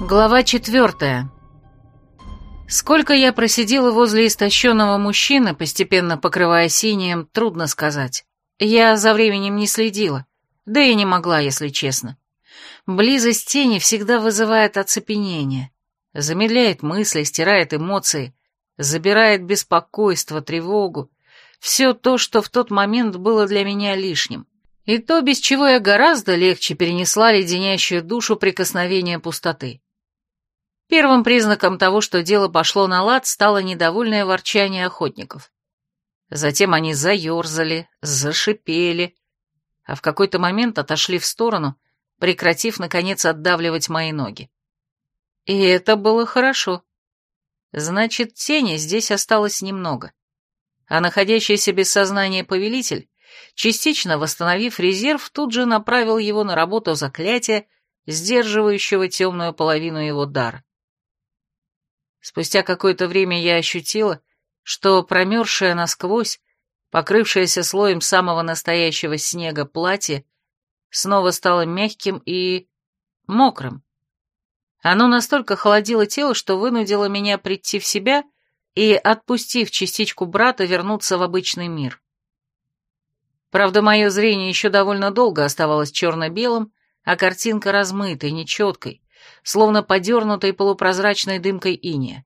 Глава четвертая. Сколько я просидела возле истощенного мужчины, постепенно покрывая синим, трудно сказать. Я за временем не следила, да и не могла, если честно. Близость тени всегда вызывает оцепенение, замедляет мысли, стирает эмоции, забирает беспокойство, тревогу, все то, что в тот момент было для меня лишним. И то, без чего я гораздо легче перенесла леденящую душу прикосновения пустоты. Первым признаком того, что дело пошло на лад, стало недовольное ворчание охотников. Затем они заерзали, зашипели, а в какой-то момент отошли в сторону, прекратив, наконец, отдавливать мои ноги. И это было хорошо. Значит, тени здесь осталось немного. А находящийся без сознания повелитель, частично восстановив резерв, тут же направил его на работу заклятия, сдерживающего темную половину его дара. Спустя какое-то время я ощутила, что промерзшее насквозь, покрывшееся слоем самого настоящего снега платье, снова стало мягким и мокрым. Оно настолько холодило тело, что вынудило меня прийти в себя и, отпустив частичку брата, вернуться в обычный мир. Правда, мое зрение еще довольно долго оставалось черно-белым, а картинка размытой, нечеткой, словно подернутой полупрозрачной дымкой иния.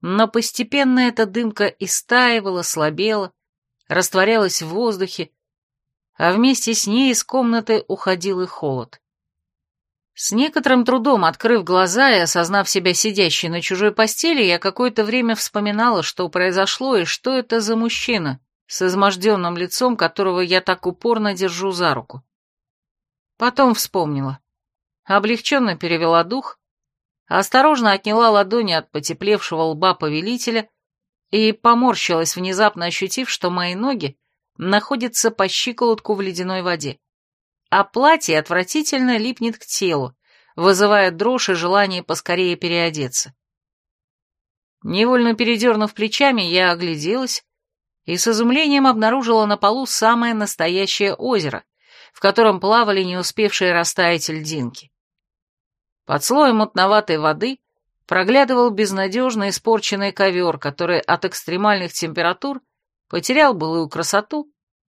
Но постепенно эта дымка истаивала, слабела, растворялась в воздухе, а вместе с ней из комнаты уходил и холод. С некоторым трудом, открыв глаза и осознав себя сидящей на чужой постели, я какое-то время вспоминала, что произошло и что это за мужчина с изможденным лицом, которого я так упорно держу за руку. Потом вспомнила облегченно перевела дух, осторожно отняла ладони от потеплевшего лба повелителя и поморщилась, внезапно ощутив, что мои ноги находятся по щиколотку в ледяной воде, а платье отвратительно липнет к телу, вызывая дрожь и желание поскорее переодеться. Невольно передернув плечами, я огляделась и с изумлением обнаружила на полу самое настоящее озеро, в котором плавали не успевшие растаять льдинки. Под слоем мутноватой воды проглядывал безнадежно испорченный ковер, который от экстремальных температур потерял былую красоту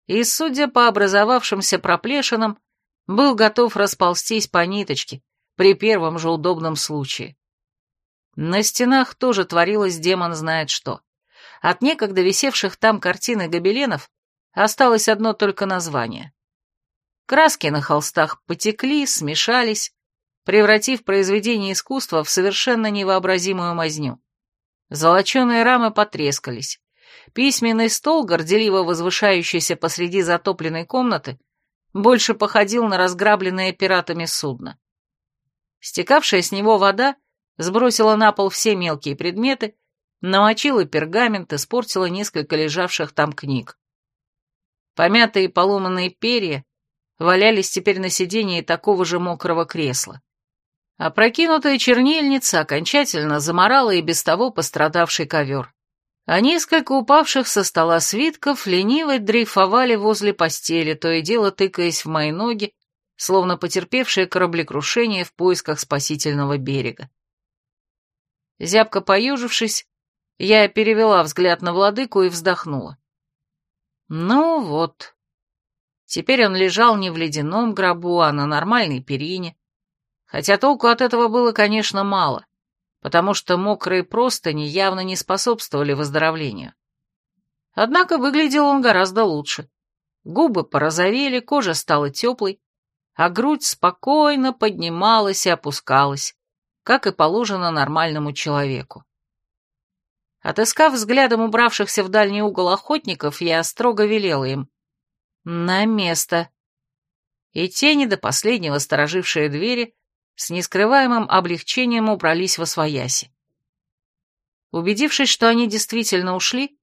и, судя по образовавшимся проплешинам, был готов расползтись по ниточке при первом же удобном случае. На стенах тоже творилось демон знает что. От некогда висевших там картин и гобеленов осталось одно только название. Краски на холстах потекли, смешались, превратив произведение искусства в совершенно невообразимую мазню. Золоченые рамы потрескались. Письменный стол, горделиво возвышающийся посреди затопленной комнаты, больше походил на разграбленное пиратами судно. Стекавшая с него вода сбросила на пол все мелкие предметы, намочила пергамент, испортила несколько лежавших там книг. Помятые поломанные перья валялись теперь на сиденье такого же мокрого кресла. Опрокинутая чернильница окончательно заморала и без того пострадавший ковер. А несколько упавших со стола свитков лениво дрейфовали возле постели, то и дело тыкаясь в мои ноги, словно потерпевшие кораблекрушение в поисках спасительного берега. Зябко поюжившись, я перевела взгляд на владыку и вздохнула. Ну вот. Теперь он лежал не в ледяном гробу, а на нормальной перине, Хотя толку от этого было, конечно, мало, потому что мокрые простыни явно не способствовали выздоровлению. Однако выглядел он гораздо лучше. Губы порозовели, кожа стала теплой, а грудь спокойно поднималась и опускалась, как и положено нормальному человеку. Отыскав взглядом убравшихся в дальний угол охотников, я строго велела им «На место!» И тени, до последнего сторожившие двери, с нескрываемым облегчением убрались во свояси. Убедившись, что они действительно ушли,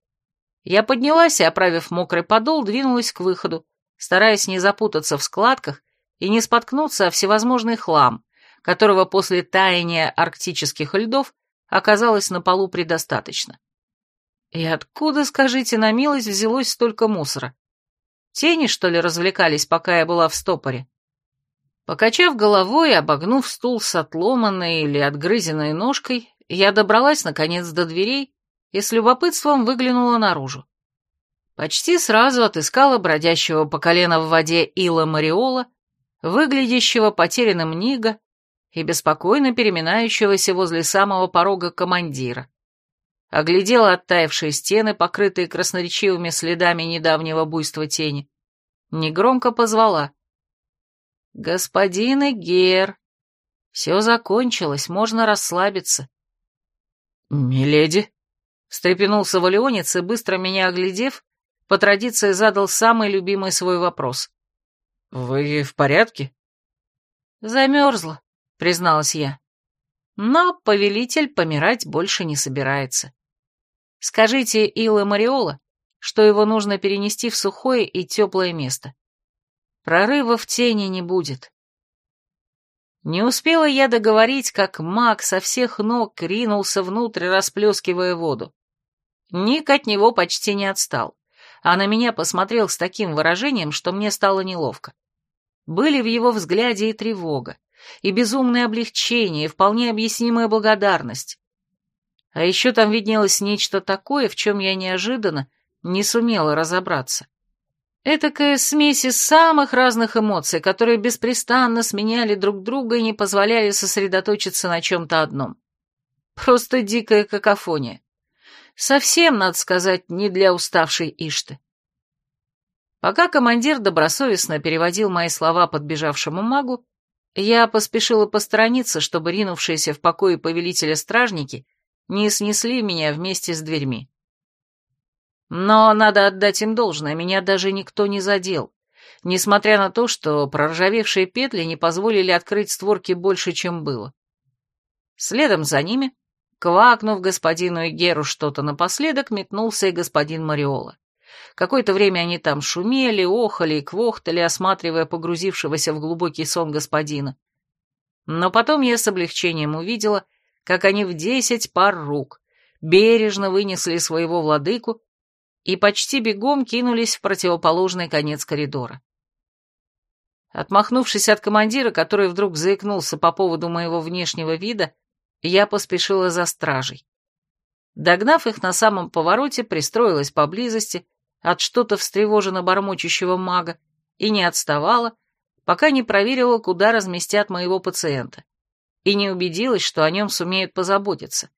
я поднялась и, оправив мокрый подол, двинулась к выходу, стараясь не запутаться в складках и не споткнуться о всевозможный хлам, которого после таяния арктических льдов оказалось на полу предостаточно. И откуда, скажите на милость, взялось столько мусора? Тени, что ли, развлекались, пока я была в стопоре? Покачав головой и обогнув стул с отломанной или отгрызенной ножкой, я добралась, наконец, до дверей и с любопытством выглянула наружу. Почти сразу отыскала бродящего по колено в воде Ила Мариола, выглядящего потерянным Нига и беспокойно переминающегося возле самого порога командира. Оглядела оттаившие стены, покрытые красноречивыми следами недавнего буйства тени. Негромко позвала. «Господин Эгер, все закончилось, можно расслабиться». «Миледи?» — встрепенулся Валионец и, быстро меня оглядев, по традиции задал самый любимый свой вопрос. «Вы в порядке?» «Замерзла», — призналась я. «Но повелитель помирать больше не собирается. Скажите Илла Мариола, что его нужно перенести в сухое и теплое место. Прорыва в тени не будет». Не успела я договорить, как маг со всех ног ринулся внутрь, расплескивая воду. Ник от него почти не отстал, а на меня посмотрел с таким выражением, что мне стало неловко. Были в его взгляде и тревога, и безумное облегчение, и вполне объяснимая благодарность. А еще там виднелось нечто такое, в чем я неожиданно не сумела разобраться. Этакая смесь из самых разных эмоций, которые беспрестанно сменяли друг друга и не позволяли сосредоточиться на чем-то одном. Просто дикая какофония. Совсем, надо сказать, не для уставшей Ишты. Пока командир добросовестно переводил мои слова подбежавшему магу, я поспешила посторониться, чтобы ринувшиеся в покое повелителя стражники не снесли меня вместе с дверьми. Но надо отдать им должное, меня даже никто не задел, несмотря на то, что проржавевшие петли не позволили открыть створки больше, чем было. Следом за ними, квакнув господину Игеру что-то напоследок, метнулся и господин Мариола. Какое-то время они там шумели, охали и квохтали, осматривая погрузившегося в глубокий сон господина. Но потом я с облегчением увидела, как они в десять пар рук бережно вынесли своего владыку и почти бегом кинулись в противоположный конец коридора. Отмахнувшись от командира, который вдруг заикнулся по поводу моего внешнего вида, я поспешила за стражей. Догнав их на самом повороте, пристроилась поблизости от что-то встревоженно бормочущего мага и не отставала, пока не проверила, куда разместят моего пациента, и не убедилась, что о нем сумеют позаботиться.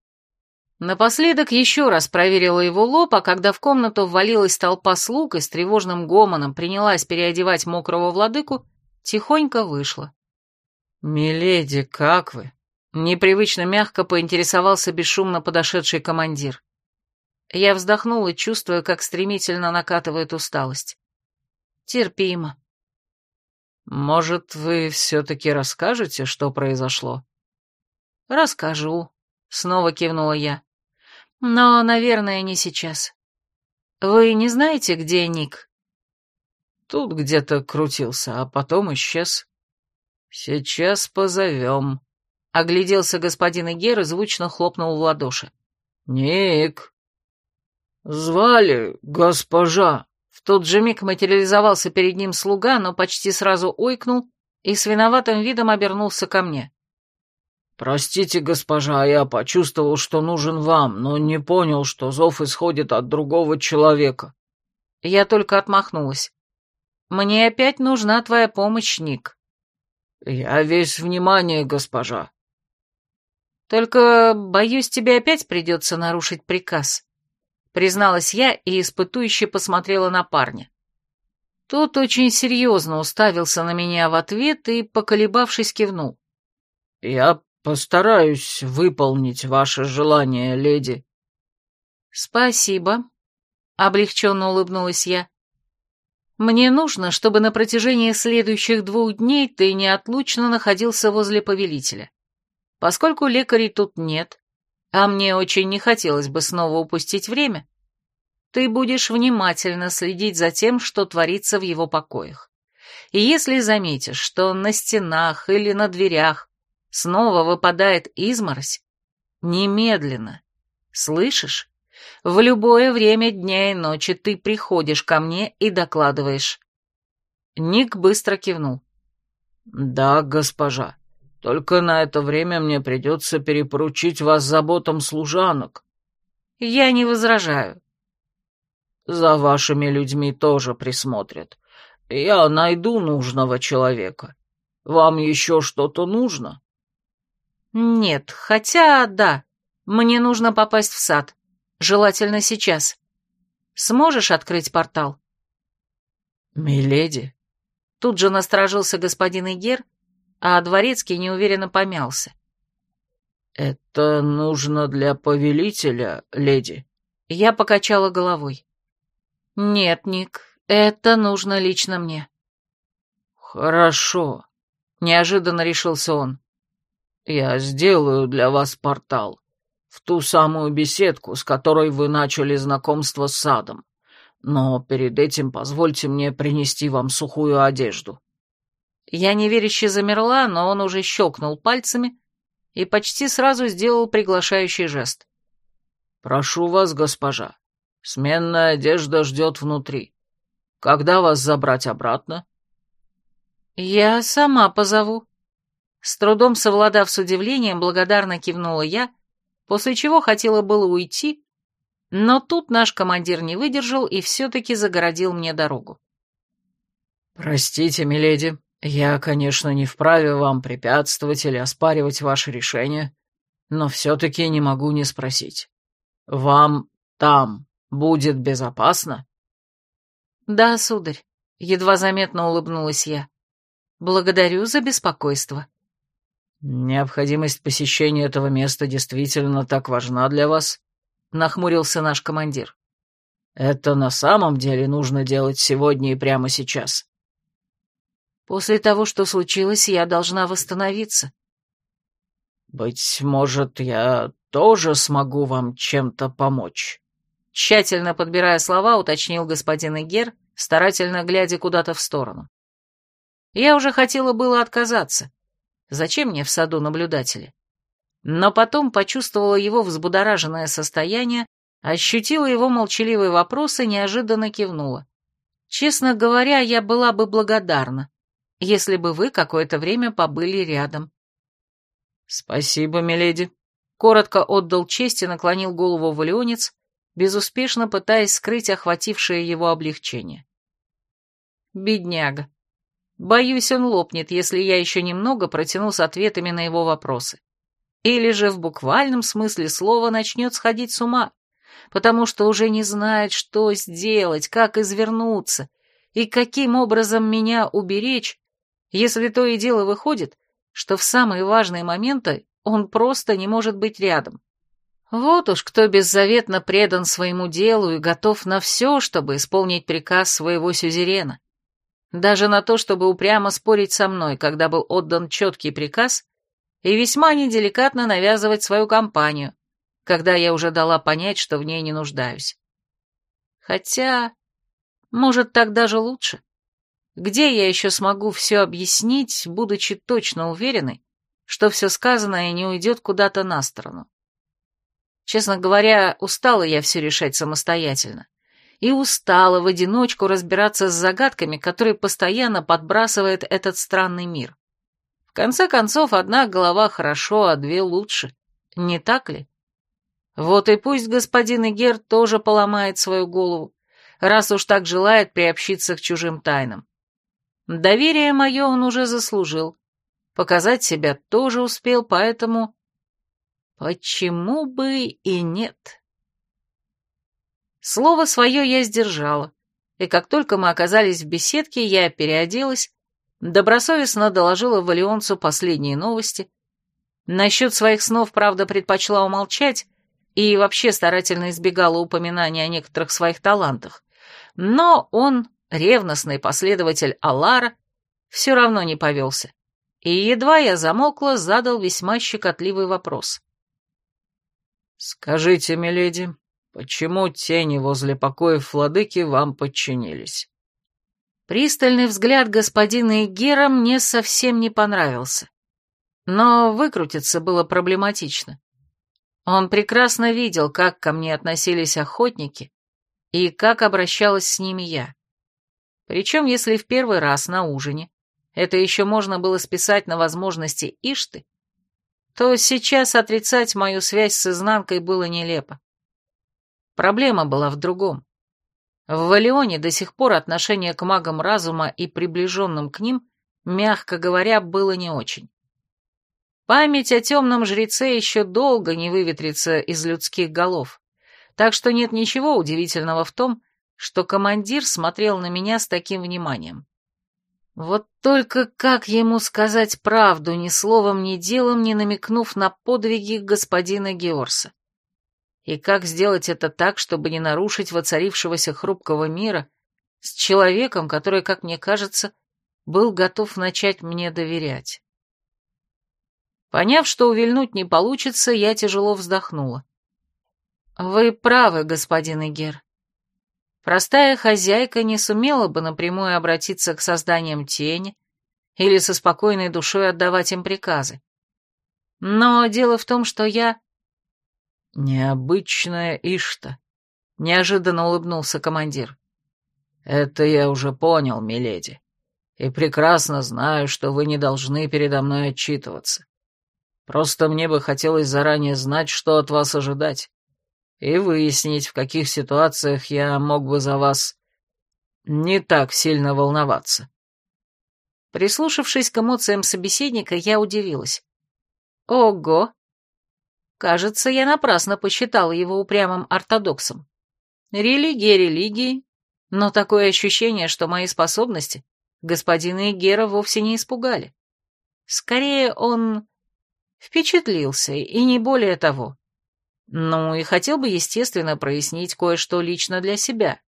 Напоследок еще раз проверила его лоб, а когда в комнату ввалилась толпа слуг и с тревожным гомоном принялась переодевать мокрого владыку, тихонько вышла. «Миледи, как вы?» — непривычно мягко поинтересовался бесшумно подошедший командир. Я вздохнула, чувствуя, как стремительно накатывает усталость. Терпимо. «Может, вы все-таки расскажете, что произошло?» «Расскажу», — снова кивнула я. Но, наверное, не сейчас. Вы не знаете, где Ник? Тут где-то крутился, а потом исчез. Сейчас позовем. Огляделся господин Игер и звучно хлопнул в ладоши. Ник. Звали госпожа. В тот же миг материализовался перед ним слуга, но почти сразу ойкнул и с виноватым видом обернулся ко мне. «Простите, госпожа, я почувствовал, что нужен вам, но не понял, что зов исходит от другого человека». Я только отмахнулась. «Мне опять нужна твоя помощь, Ник». «Я весь внимание, госпожа». «Только, боюсь, тебе опять придется нарушить приказ», — призналась я и испытующе посмотрела на парня. Тот очень серьезно уставился на меня в ответ и, поколебавшись, кивнул. «Я «Постараюсь выполнить ваше желание, леди». «Спасибо», — облегченно улыбнулась я. «Мне нужно, чтобы на протяжении следующих двух дней ты неотлучно находился возле повелителя. Поскольку лекарей тут нет, а мне очень не хотелось бы снова упустить время, ты будешь внимательно следить за тем, что творится в его покоях. И если заметишь, что на стенах или на дверях снова выпадает изморозь, немедленно, слышишь? В любое время дня и ночи ты приходишь ко мне и докладываешь. Ник быстро кивнул. «Да, госпожа. Только на это время мне придется перепоручить вас заботам служанок». «Я не возражаю». «За вашими людьми тоже присмотрят. Я найду нужного человека. Вам еще что-то нужно?» «Нет, хотя да. Мне нужно попасть в сад. Желательно сейчас. Сможешь открыть портал?» «Миледи?» Тут же насторожился господин Игер, а дворецкий неуверенно помялся. «Это нужно для повелителя, леди?» Я покачала головой. «Нет, Ник, это нужно лично мне». «Хорошо», — неожиданно решился он. «Я сделаю для вас портал в ту самую беседку, с которой вы начали знакомство с садом. Но перед этим позвольте мне принести вам сухую одежду». Я неверяще замерла, но он уже щелкнул пальцами и почти сразу сделал приглашающий жест. «Прошу вас, госпожа, сменная одежда ждет внутри. Когда вас забрать обратно?» «Я сама позову». С трудом совладав с удивлением, благодарно кивнула я, после чего хотела было уйти, но тут наш командир не выдержал и все-таки загородил мне дорогу. «Простите, миледи, я, конечно, не вправе вам препятствовать или оспаривать ваше решение, но все-таки не могу не спросить. Вам там будет безопасно?» «Да, сударь», — едва заметно улыбнулась я. «Благодарю за беспокойство». «Необходимость посещения этого места действительно так важна для вас?» — нахмурился наш командир. «Это на самом деле нужно делать сегодня и прямо сейчас». «После того, что случилось, я должна восстановиться». «Быть может, я тоже смогу вам чем-то помочь?» Тщательно подбирая слова, уточнил господин Игер, старательно глядя куда-то в сторону. Я уже хотела было отказаться. Зачем мне в саду наблюдатели? но потом почувствовала его взбудораженное состояние, ощутила его молчаливый вопрос и неожиданно кивнула. Честно говоря, я была бы благодарна, если бы вы какое-то время побыли рядом. Спасибо, миледи. Коротко отдал честь и наклонил голову валионец, безуспешно пытаясь скрыть охватившее его облегчение. Бедняга. Боюсь, он лопнет, если я еще немного протяну с ответами на его вопросы. Или же в буквальном смысле слова начнет сходить с ума, потому что уже не знает, что сделать, как извернуться и каким образом меня уберечь, если то и дело выходит, что в самые важные моменты он просто не может быть рядом. Вот уж кто беззаветно предан своему делу и готов на все, чтобы исполнить приказ своего сюзерена. Даже на то, чтобы упрямо спорить со мной, когда был отдан четкий приказ, и весьма неделикатно навязывать свою компанию, когда я уже дала понять, что в ней не нуждаюсь. Хотя, может, так даже лучше. Где я еще смогу все объяснить, будучи точно уверенной, что все сказанное не уйдет куда-то на сторону? Честно говоря, устала я все решать самостоятельно. И устала в одиночку разбираться с загадками, которые постоянно подбрасывает этот странный мир. В конце концов, одна голова хорошо, а две лучше. Не так ли? Вот и пусть господин Игер тоже поломает свою голову, раз уж так желает приобщиться к чужим тайнам. Доверие мое он уже заслужил. Показать себя тоже успел, поэтому... Почему бы и нет? Слово свое я сдержала, и как только мы оказались в беседке, я переоделась Добросовестно доложила Валионцу последние новости. Насчет своих снов, правда, предпочла умолчать и вообще старательно избегала упоминания о некоторых своих талантах. Но он, ревностный последователь Алара, все равно не повелся. И едва я замолкла, задал весьма щекотливый вопрос. «Скажите, миледи, почему тени возле покоев владыки вам подчинились?» Пристальный взгляд господина Игера мне совсем не понравился. Но выкрутиться было проблематично. Он прекрасно видел, как ко мне относились охотники и как обращалась с ними я. Причем, если в первый раз на ужине это еще можно было списать на возможности Ишты, то сейчас отрицать мою связь с изнанкой было нелепо. Проблема была в другом. В Валионе до сих пор отношение к магам разума и приближенным к ним, мягко говоря, было не очень. Память о темном жреце еще долго не выветрится из людских голов, так что нет ничего удивительного в том, что командир смотрел на меня с таким вниманием. Вот только как ему сказать правду, ни словом, ни делом, не намекнув на подвиги господина Георса? И как сделать это так, чтобы не нарушить воцарившегося хрупкого мира с человеком, который, как мне кажется, был готов начать мне доверять? Поняв, что увильнуть не получится, я тяжело вздохнула. «Вы правы, господин Игер. Простая хозяйка не сумела бы напрямую обратиться к созданиям тени или со спокойной душой отдавать им приказы. Но дело в том, что я... «Необычная Ишта», — неожиданно улыбнулся командир. «Это я уже понял, миледи, и прекрасно знаю, что вы не должны передо мной отчитываться. Просто мне бы хотелось заранее знать, что от вас ожидать и выяснить, в каких ситуациях я мог бы за вас не так сильно волноваться. Прислушавшись к эмоциям собеседника, я удивилась. Ого! Кажется, я напрасно посчитала его упрямым ортодоксом. Религия религии, но такое ощущение, что мои способности господина Игера вовсе не испугали. Скорее, он впечатлился, и не более того. Ну, и хотел бы, естественно, прояснить кое-что лично для себя,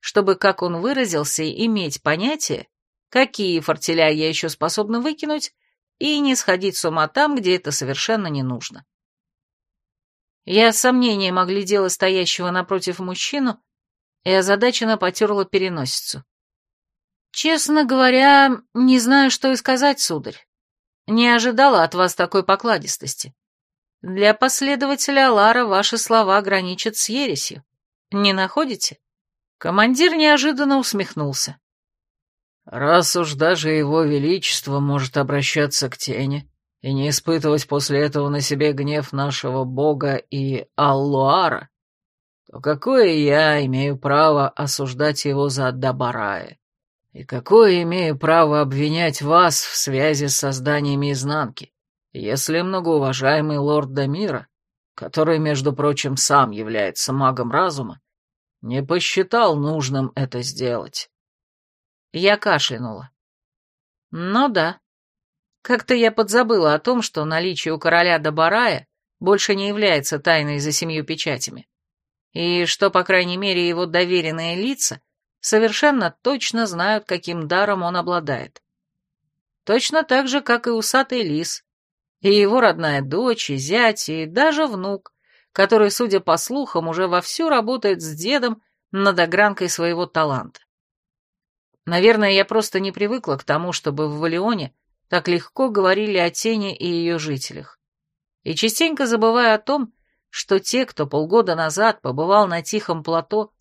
чтобы, как он выразился, иметь понятие, какие фортеля я еще способна выкинуть, и не сходить с ума там, где это совершенно не нужно. Я с сомнением оглядела стоящего напротив мужчину и озадаченно потерла переносицу. «Честно говоря, не знаю, что и сказать, сударь. Не ожидала от вас такой покладистости. Для последователя Лара ваши слова граничат с ересью. Не находите? Командир неожиданно усмехнулся. Раз уж даже его величество может обращаться к тени и не испытывать после этого на себе гнев нашего бога и Аллуара, то какое я имею право осуждать его за Дабарая? И какое имею право обвинять вас в связи с созданиями изнанки? Если многоуважаемый лорд Дамира, который, между прочим, сам является магом разума, не посчитал нужным это сделать. Я кашлянула. Ну да. Как-то я подзабыла о том, что наличие у короля Добарая больше не является тайной за семью печатями, и что, по крайней мере, его доверенные лица совершенно точно знают, каким даром он обладает. Точно так же, как и усатый лис, и его родная дочь, и зять, и даже внук, который, судя по слухам, уже вовсю работает с дедом над огранкой своего таланта. Наверное, я просто не привыкла к тому, чтобы в Валионе так легко говорили о тени и ее жителях. И частенько забывая о том, что те, кто полгода назад побывал на Тихом плато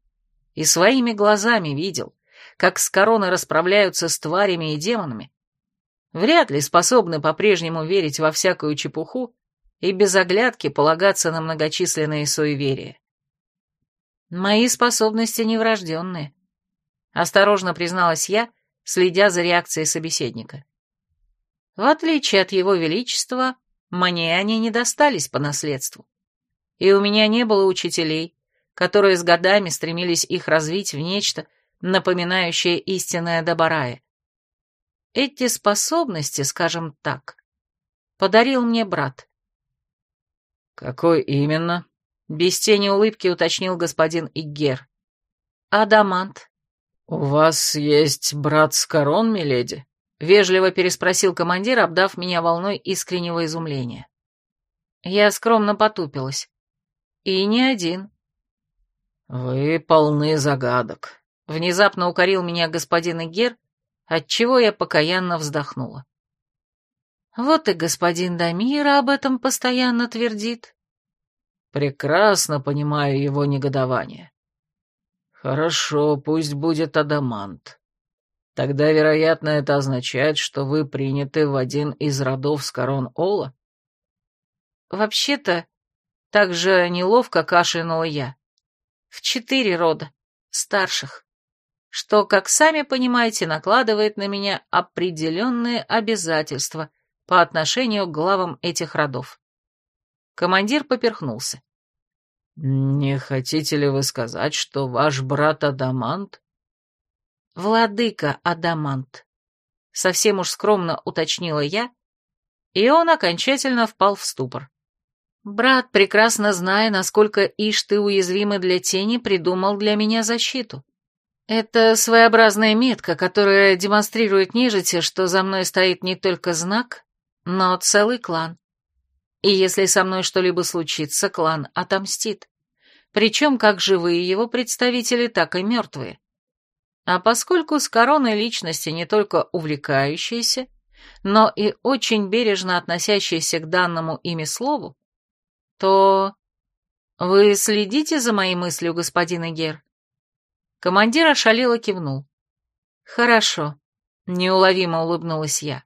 и своими глазами видел, как с короны расправляются с тварями и демонами, вряд ли способны по-прежнему верить во всякую чепуху и без оглядки полагаться на многочисленные суеверия. Мои способности неврожденные, осторожно призналась я, следя за реакцией собеседника. В отличие от его величества, мне они не достались по наследству. И у меня не было учителей, которые с годами стремились их развить в нечто, напоминающее истинное Добарая. Эти способности, скажем так, подарил мне брат. «Какой именно?» — без тени улыбки уточнил господин Игер. «Адамант». «У вас есть брат с корон, миледи?» — вежливо переспросил командир, обдав меня волной искреннего изумления. Я скромно потупилась. И не один. «Вы полны загадок», — внезапно укорил меня господин Игер, отчего я покаянно вздохнула. Вот и господин Дамира об этом постоянно твердит. Прекрасно понимаю его негодование. Хорошо, пусть будет адамант. Тогда, вероятно, это означает, что вы приняты в один из родов с корон Ола? Вообще-то, так же неловко кашлянула я. В четыре рода, старших, что, как сами понимаете, накладывает на меня определенные обязательства по отношению к главам этих родов. Командир поперхнулся. «Не хотите ли вы сказать, что ваш брат Адамант «Владыка Адамант», — совсем уж скромно уточнила я, и он окончательно впал в ступор. Брат, прекрасно зная, насколько Ишты уязвимы для тени, придумал для меня защиту. Это своеобразная метка, которая демонстрирует нежити, что за мной стоит не только знак, но целый клан. И если со мной что-либо случится, клан отомстит. Причем как живые его представители, так и мертвые. А поскольку с короной личности не только увлекающиеся, но и очень бережно относящиеся к данному ими слову, то... Вы следите за моей мыслью, господин Игер? Командир ошалело кивнул. Хорошо, неуловимо улыбнулась я.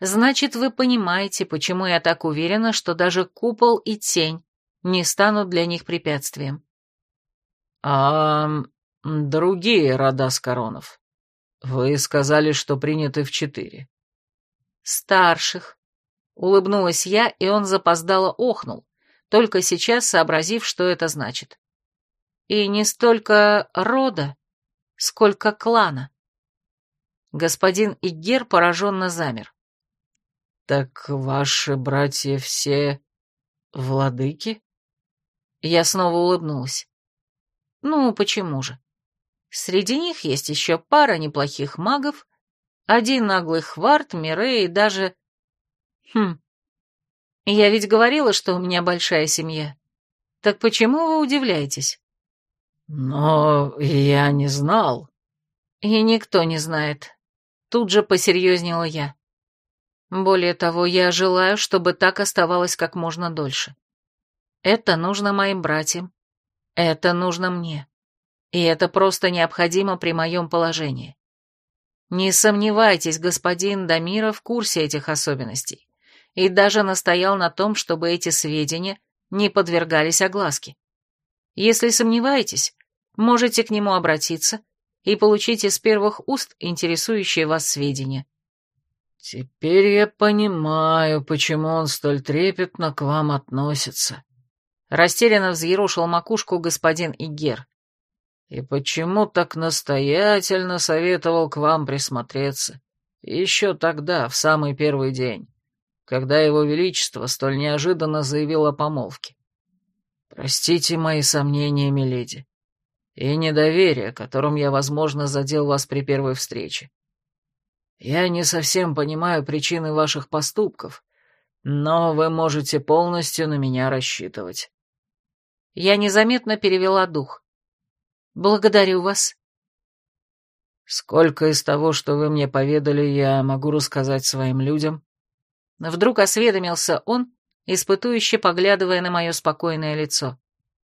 Значит, вы понимаете, почему я так уверена, что даже купол и тень не станут для них препятствием. А «Другие рода Скоронов. Вы сказали, что приняты в четыре». «Старших», — улыбнулась я, и он запоздало охнул, только сейчас сообразив, что это значит. «И не столько рода, сколько клана». Господин Игер пораженно замер. «Так ваши братья все владыки?» Я снова улыбнулась. «Ну, почему же? Среди них есть еще пара неплохих магов, один наглый хварт, Мире и даже... Хм, я ведь говорила, что у меня большая семья. Так почему вы удивляетесь? Но я не знал. И никто не знает. Тут же посерьезнела я. Более того, я желаю, чтобы так оставалось как можно дольше. Это нужно моим братьям. Это нужно мне. И это просто необходимо при моем положении. Не сомневайтесь, господин Дамира в курсе этих особенностей и даже настоял на том, чтобы эти сведения не подвергались огласке. Если сомневаетесь, можете к нему обратиться и получить из первых уст интересующие вас сведения. «Теперь я понимаю, почему он столь трепетно к вам относится», — растерянно взъерошил макушку господин Игер. И почему так настоятельно советовал к вам присмотреться? Еще тогда, в самый первый день, когда его величество столь неожиданно заявил о помолвке. Простите мои сомнения, миледи, и недоверие, которым я, возможно, задел вас при первой встрече. Я не совсем понимаю причины ваших поступков, но вы можете полностью на меня рассчитывать. Я незаметно перевела дух. Благодарю вас. Сколько из того, что вы мне поведали, я могу рассказать своим людям? Вдруг осведомился он, испытующе поглядывая на мое спокойное лицо.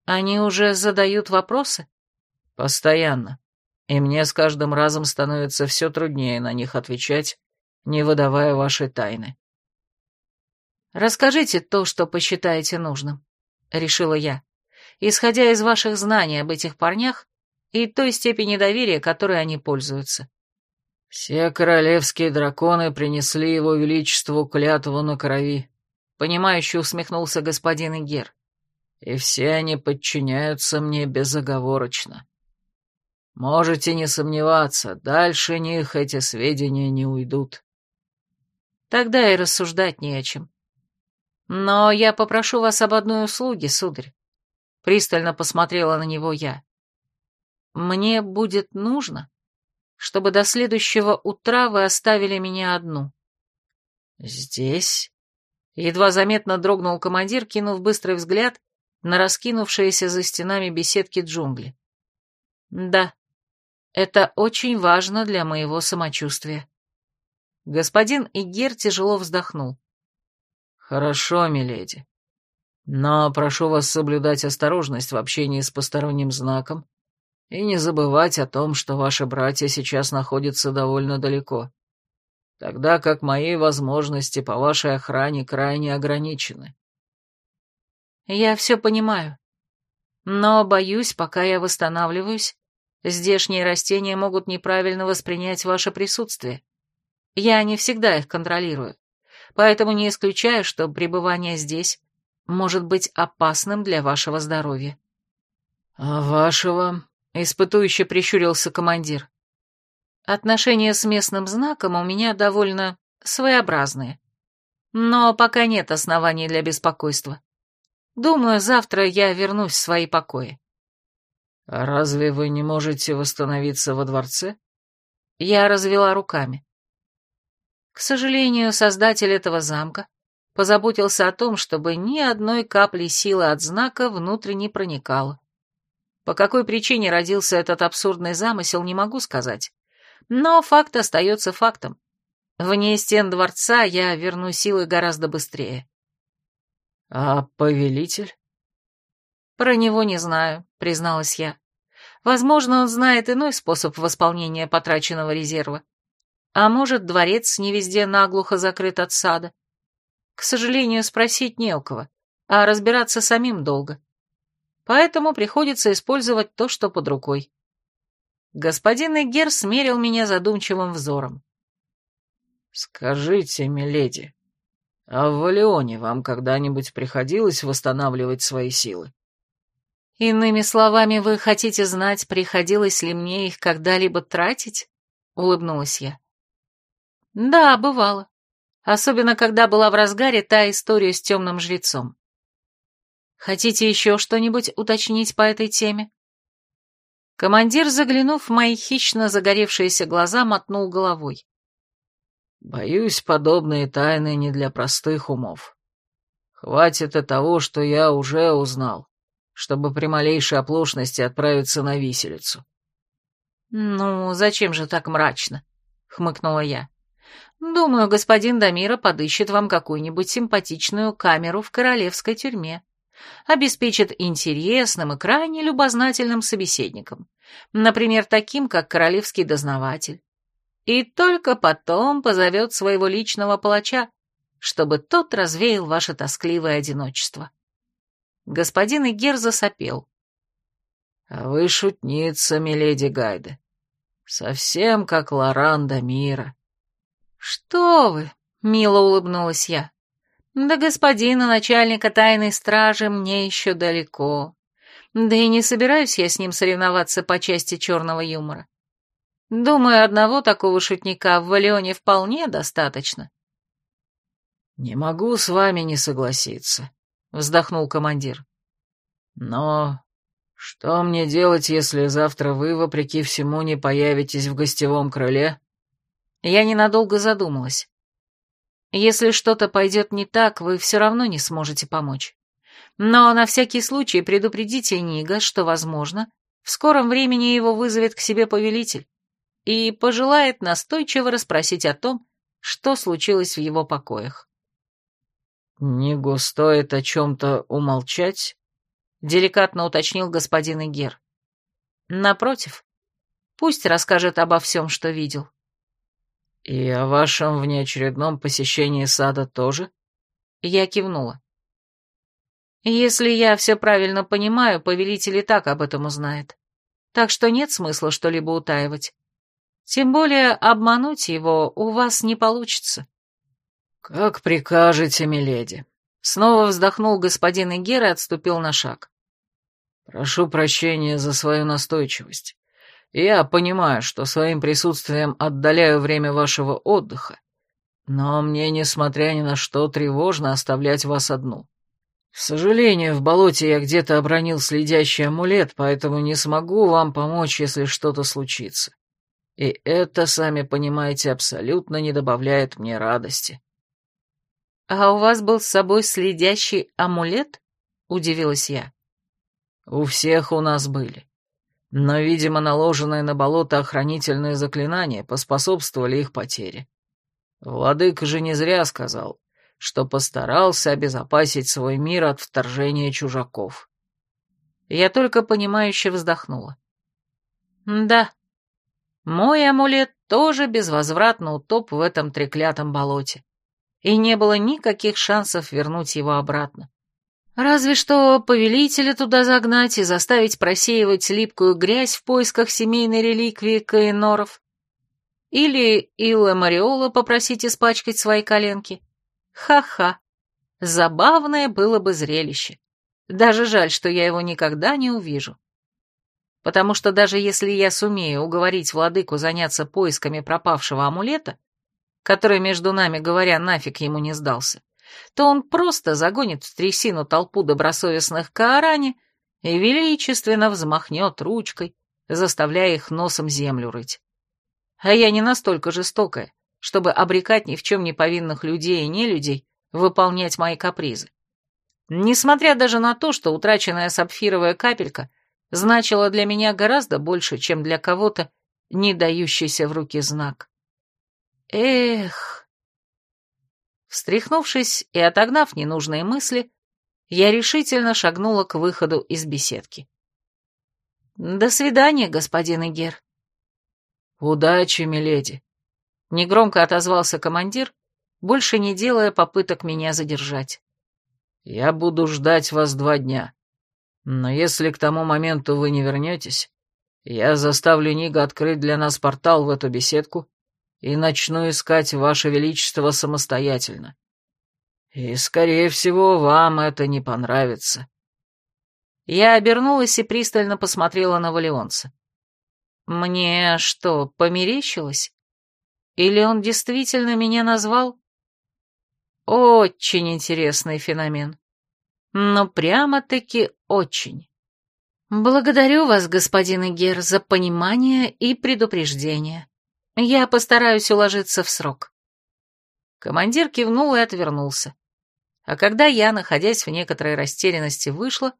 Они уже задают вопросы? Постоянно. И мне с каждым разом становится все труднее на них отвечать, не выдавая вашей тайны. «Расскажите то, что посчитаете нужным», — решила я. «Исходя из ваших знаний об этих парнях, и той степени доверия, которой они пользуются. «Все королевские драконы принесли его величеству клятву на крови», — понимающе усмехнулся господин Игер. «И все они подчиняются мне безоговорочно. Можете не сомневаться, дальше них эти сведения не уйдут». Тогда и рассуждать не о чем. Но я попрошу вас об одной услуге, сударь. Пристально посмотрела на него я. Мне будет нужно, чтобы до следующего утра вы оставили меня одну. Здесь? Едва заметно дрогнул командир, кинув быстрый взгляд на раскинувшиеся за стенами беседки джунгли. Да, это очень важно для моего самочувствия. Господин Игер тяжело вздохнул. Хорошо, миледи. Но прошу вас соблюдать осторожность в общении с посторонним знаком И не забывать о том, что ваши братья сейчас находятся довольно далеко, тогда как мои возможности по вашей охране крайне ограничены. Я все понимаю. Но, боюсь, пока я восстанавливаюсь, здешние растения могут неправильно воспринять ваше присутствие. Я не всегда их контролирую, поэтому не исключаю, что пребывание здесь может быть опасным для вашего здоровья. «А вашего?» — испытующе прищурился командир. «Отношения с местным знаком у меня довольно своеобразные. Но пока нет оснований для беспокойства. Думаю, завтра я вернусь в свои покои». «А разве вы не можете восстановиться во дворце?» Я развела руками. К сожалению, создатель этого замка позаботился о том, чтобы ни одной капли силы от знака внутрь не проникало. По какой причине родился этот абсурдный замысел, не могу сказать. Но факт остается фактом. Вне стен дворца я верну силы гораздо быстрее. А повелитель? Про него не знаю, призналась я. Возможно, он знает иной способ восполнения потраченного резерва. А может, дворец не везде наглухо закрыт от сада. К сожалению, спросить не у кого, а разбираться самим долго поэтому приходится использовать то, что под рукой. Господин Эгер смерил меня задумчивым взором. «Скажите, миледи, а в Валионе вам когда-нибудь приходилось восстанавливать свои силы?» «Иными словами, вы хотите знать, приходилось ли мне их когда-либо тратить?» — улыбнулась я. «Да, бывало. Особенно, когда была в разгаре та история с темным жрецом. Хотите еще что-нибудь уточнить по этой теме?» Командир, заглянув в мои хищно загоревшиеся глаза, мотнул головой. «Боюсь, подобные тайны не для простых умов. Хватит и того, что я уже узнал, чтобы при малейшей оплошности отправиться на виселицу». «Ну, зачем же так мрачно?» — хмыкнула я. «Думаю, господин Дамира подыщет вам какую-нибудь симпатичную камеру в королевской тюрьме обеспечит интересным и крайне любознательным собеседником, например, таким, как королевский дознаватель. И только потом позовет своего личного палача, чтобы тот развеял ваше тоскливое одиночество. Господин Игер засопел. — вы шутница, миледи Гайде. Совсем как Лоранда Мира. — Что вы, — мило улыбнулась я. До господина начальника тайной стражи мне еще далеко. Да и не собираюсь я с ним соревноваться по части черного юмора. Думаю, одного такого шутника в Валионе вполне достаточно. «Не могу с вами не согласиться», — вздохнул командир. «Но что мне делать, если завтра вы, вопреки всему, не появитесь в гостевом крыле?» Я ненадолго задумалась. Если что-то пойдет не так, вы все равно не сможете помочь. Но на всякий случай предупредите Нига, что, возможно, в скором времени его вызовет к себе повелитель и пожелает настойчиво расспросить о том, что случилось в его покоях. «Нигу стоит о чем-то умолчать?» — деликатно уточнил господин Игер. «Напротив, пусть расскажет обо всем, что видел». «И о вашем внеочередном посещении сада тоже?» Я кивнула. «Если я все правильно понимаю, повелитель и так об этом узнает. Так что нет смысла что-либо утаивать. Тем более обмануть его у вас не получится». «Как прикажете, миледи». Снова вздохнул господин Игер и отступил на шаг. «Прошу прощения за свою настойчивость. Я понимаю, что своим присутствием отдаляю время вашего отдыха, но мне, несмотря ни на что, тревожно оставлять вас одну. К сожалению, в болоте я где-то обронил следящий амулет, поэтому не смогу вам помочь, если что-то случится. И это, сами понимаете, абсолютно не добавляет мне радости. «А у вас был с собой следящий амулет?» — удивилась я. «У всех у нас были. Но, видимо, наложенные на болото охранительные заклинания поспособствовали их потере. Владыка же не зря сказал, что постарался обезопасить свой мир от вторжения чужаков. Я только понимающе вздохнула. Да, мой амулет тоже безвозвратно утоп в этом треклятом болоте, и не было никаких шансов вернуть его обратно. Разве что повелителя туда загнать и заставить просеивать липкую грязь в поисках семейной реликвии Каеноров. Или Илла Мариола попросить испачкать свои коленки. Ха-ха. Забавное было бы зрелище. Даже жаль, что я его никогда не увижу. Потому что даже если я сумею уговорить владыку заняться поисками пропавшего амулета, который, между нами говоря, нафиг ему не сдался, то он просто загонит в трясину толпу добросовестных Каарани и величественно взмахнет ручкой, заставляя их носом землю рыть. А я не настолько жестокая, чтобы обрекать ни в чем не повинных людей и не людей выполнять мои капризы. Несмотря даже на то, что утраченная сапфировая капелька значила для меня гораздо больше, чем для кого-то, не дающийся в руки знак. Эх... Встряхнувшись и отогнав ненужные мысли, я решительно шагнула к выходу из беседки. «До свидания, господин Игер». «Удачи, миледи», — негромко отозвался командир, больше не делая попыток меня задержать. «Я буду ждать вас два дня, но если к тому моменту вы не вернетесь, я заставлю Нига открыть для нас портал в эту беседку и начну искать Ваше Величество самостоятельно. И, скорее всего, вам это не понравится». Я обернулась и пристально посмотрела на Валионца. «Мне что, померещилось? Или он действительно меня назвал?» Очень интересный феномен. Но прямо-таки очень. Благодарю вас, господин Игер, за понимание и предупреждение. Я постараюсь уложиться в срок. Командир кивнул и отвернулся. А когда я, находясь в некоторой растерянности, вышла,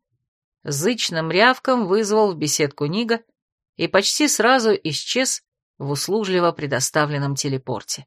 зычным рявком вызвал в беседку Нига и почти сразу исчез в услужливо предоставленном телепорте.